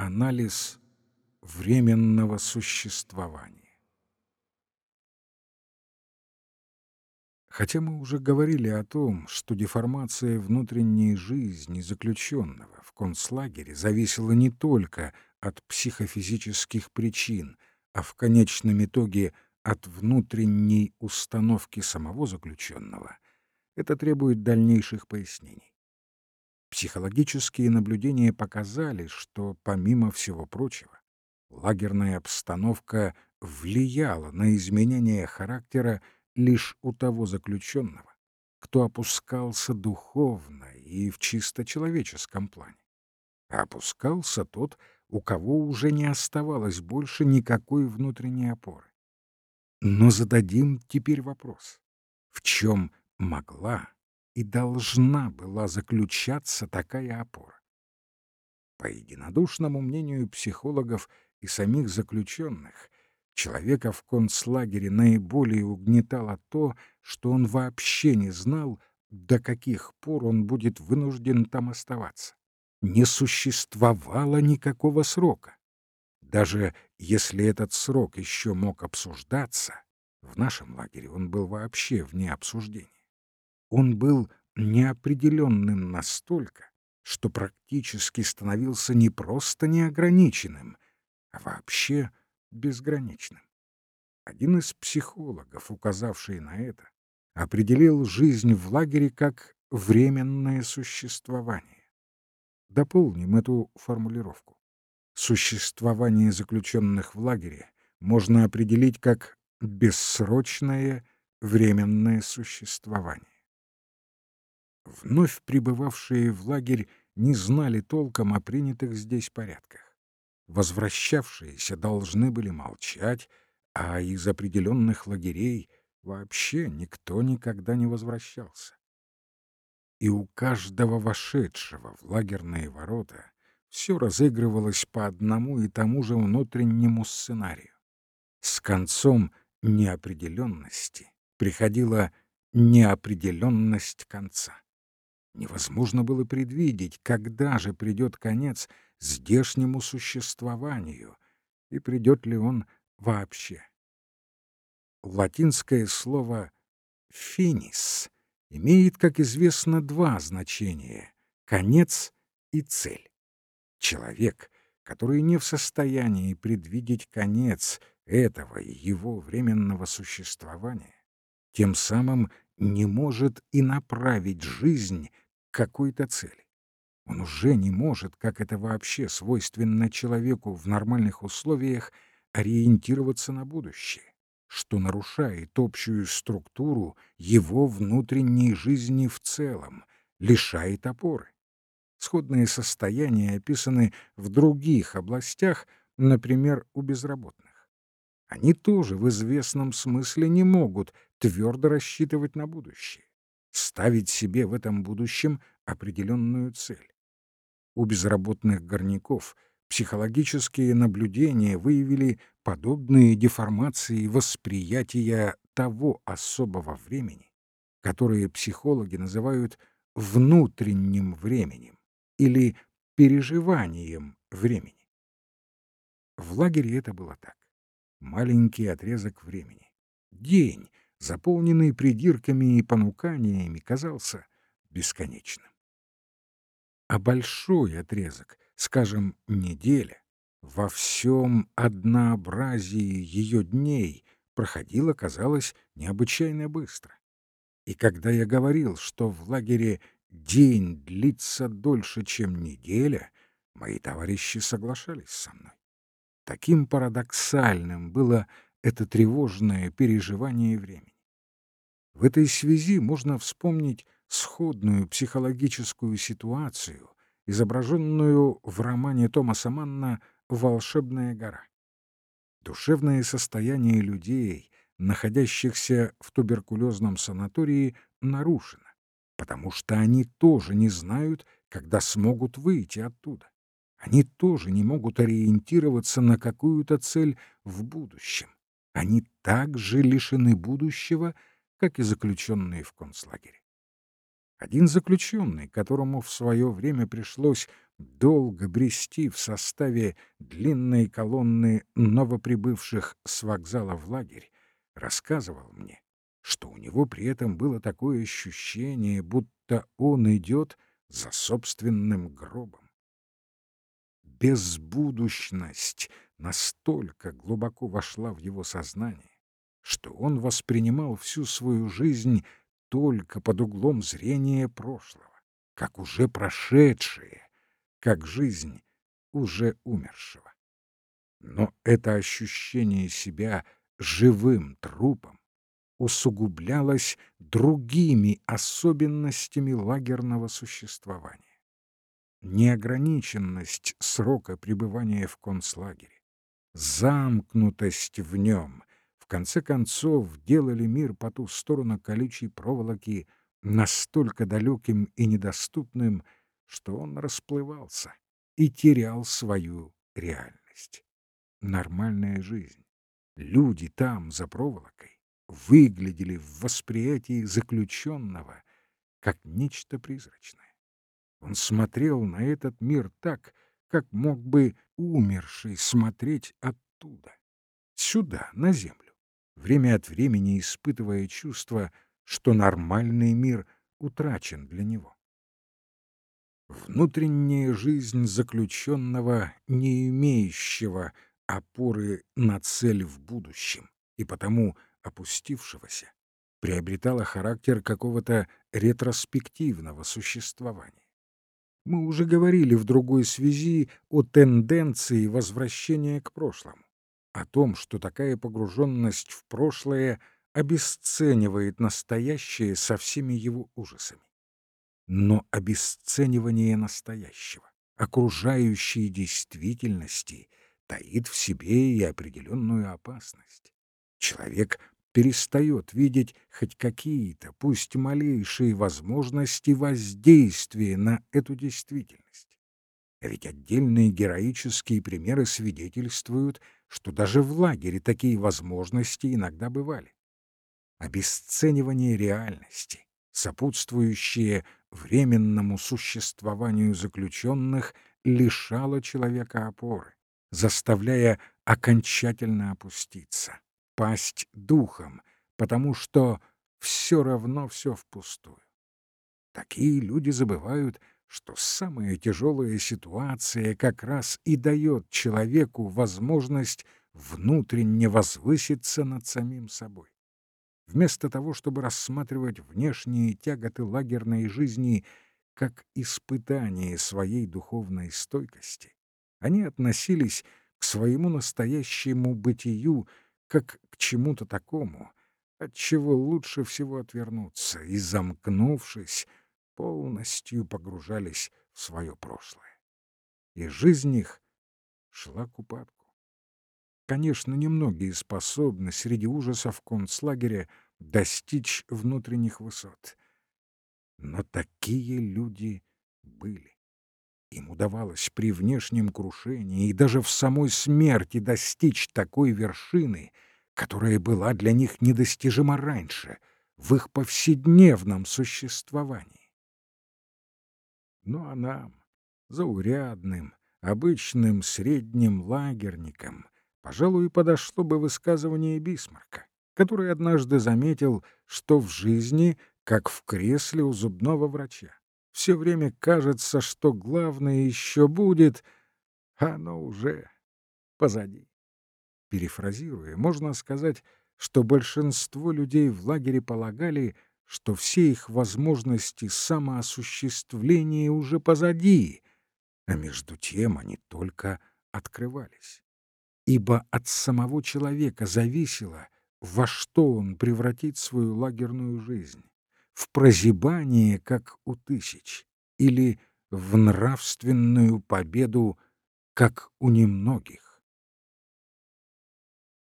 Анализ временного существования. Хотя мы уже говорили о том, что деформация внутренней жизни заключенного в концлагере зависела не только от психофизических причин, а в конечном итоге от внутренней установки самого заключенного, это требует дальнейших пояснений. Психологические наблюдения показали, что, помимо всего прочего, лагерная обстановка влияла на изменение характера лишь у того заключенного, кто опускался духовно и в чисто человеческом плане. А опускался тот, у кого уже не оставалось больше никакой внутренней опоры. Но зададим теперь вопрос. В чем могла и должна была заключаться такая опора. По единодушному мнению психологов и самих заключенных, человека в концлагере наиболее угнетало то, что он вообще не знал, до каких пор он будет вынужден там оставаться. Не существовало никакого срока. Даже если этот срок еще мог обсуждаться, в нашем лагере он был вообще вне обсуждения. Он был неопределенным настолько, что практически становился не просто неограниченным, а вообще безграничным. Один из психологов, указавший на это, определил жизнь в лагере как временное существование. Дополним эту формулировку. Существование заключенных в лагере можно определить как бессрочное временное существование. Вновь прибывавшие в лагерь не знали толком о принятых здесь порядках. Возвращавшиеся должны были молчать, а из определенных лагерей вообще никто никогда не возвращался. И у каждого вошедшего в лагерные ворота все разыгрывалось по одному и тому же внутреннему сценарию. С концом неопределенности приходила неопределенность конца. Невозможно было предвидеть, когда же придет конец здешнему существованию, и придет ли он вообще. Латинское слово «финис» имеет, как известно, два значения — конец и цель. Человек, который не в состоянии предвидеть конец этого его временного существования, тем самым не может и направить жизнь какой-то цели. Он уже не может, как это вообще свойственно человеку в нормальных условиях, ориентироваться на будущее, что нарушает общую структуру его внутренней жизни в целом, лишает опоры. Сходные состояния описаны в других областях, например, у безработных. Они тоже в известном смысле не могут твердо рассчитывать на будущее ставить себе в этом будущем определенную цель. У безработных горняков психологические наблюдения выявили подобные деформации восприятия того особого времени, которое психологи называют внутренним временем или переживанием времени. В лагере это было так. Маленький отрезок времени. День, заполненный придирками и понуканиями, казался бесконечным. А большой отрезок, скажем, неделя, во всем однообразии ее дней проходило, казалось, необычайно быстро. И когда я говорил, что в лагере день длится дольше, чем неделя, мои товарищи соглашались со мной. Таким парадоксальным было это тревожное переживание времени. В этой связи можно вспомнить сходную психологическую ситуацию, изображенную в романе Томаса Манна «Волшебная гора». Душевное состояние людей, находящихся в туберкулезном санатории, нарушено, потому что они тоже не знают, когда смогут выйти оттуда. Они тоже не могут ориентироваться на какую-то цель в будущем они также лишены будущего, как и заключенные в концлагере. Один заключенный, которому в свое время пришлось долго брести в составе длинной колонны новоприбывших с вокзала в лагерь, рассказывал мне, что у него при этом было такое ощущение, будто он идет за собственным гробом. Безбудущность настолько глубоко вошла в его сознание, что он воспринимал всю свою жизнь только под углом зрения прошлого, как уже прошедшее, как жизнь уже умершего. Но это ощущение себя живым трупом усугублялось другими особенностями лагерного существования. Неограниченность срока пребывания в концлагере, замкнутость в нем, в конце концов делали мир по ту сторону колючей проволоки настолько далеким и недоступным, что он расплывался и терял свою реальность. Нормальная жизнь. Люди там, за проволокой, выглядели в восприятии заключенного как нечто призрачное. Он смотрел на этот мир так, как мог бы умерший смотреть оттуда, сюда, на землю, время от времени испытывая чувство, что нормальный мир утрачен для него. Внутренняя жизнь заключенного, не имеющего опоры на цель в будущем и потому опустившегося, приобретала характер какого-то ретроспективного существования. Мы уже говорили в другой связи о тенденции возвращения к прошлому, о том, что такая погруженность в прошлое обесценивает настоящее со всеми его ужасами. Но обесценивание настоящего, окружающей действительности, таит в себе и определенную опасность. Человек перестает видеть хоть какие-то, пусть малейшие возможности воздействия на эту действительность. А ведь отдельные героические примеры свидетельствуют, что даже в лагере такие возможности иногда бывали. Обесценивание реальности, сопутствующее временному существованию заключенных, лишало человека опоры, заставляя окончательно опуститься пасть духом, потому что все равно все впустую. Такие люди забывают, что самая тяжелая ситуация как раз и дает человеку возможность внутренне возвыситься над самим собой. Вместо того, чтобы рассматривать внешние тяготы лагерной жизни как испытание своей духовной стойкости, они относились к своему настоящему бытию как чему-то такому, от чего лучше всего отвернуться, и, замкнувшись, полностью погружались в свое прошлое. И жизнь их шла к упадку. Конечно, немногие способны среди ужасов концлагеря достичь внутренних высот. Но такие люди были. Им удавалось при внешнем крушении и даже в самой смерти достичь такой вершины, которая была для них недостижима раньше, в их повседневном существовании. Ну а нам, заурядным, обычным средним лагерникам, пожалуй, подошло бы высказывание Бисмарка, который однажды заметил, что в жизни, как в кресле у зубного врача все время кажется, что главное еще будет, а оно уже позади. Перефразируя, можно сказать, что большинство людей в лагере полагали, что все их возможности самоосуществления уже позади, а между тем они только открывались. Ибо от самого человека зависело, во что он превратит свою лагерную жизнь в прозябание, как у тысяч, или в нравственную победу, как у немногих.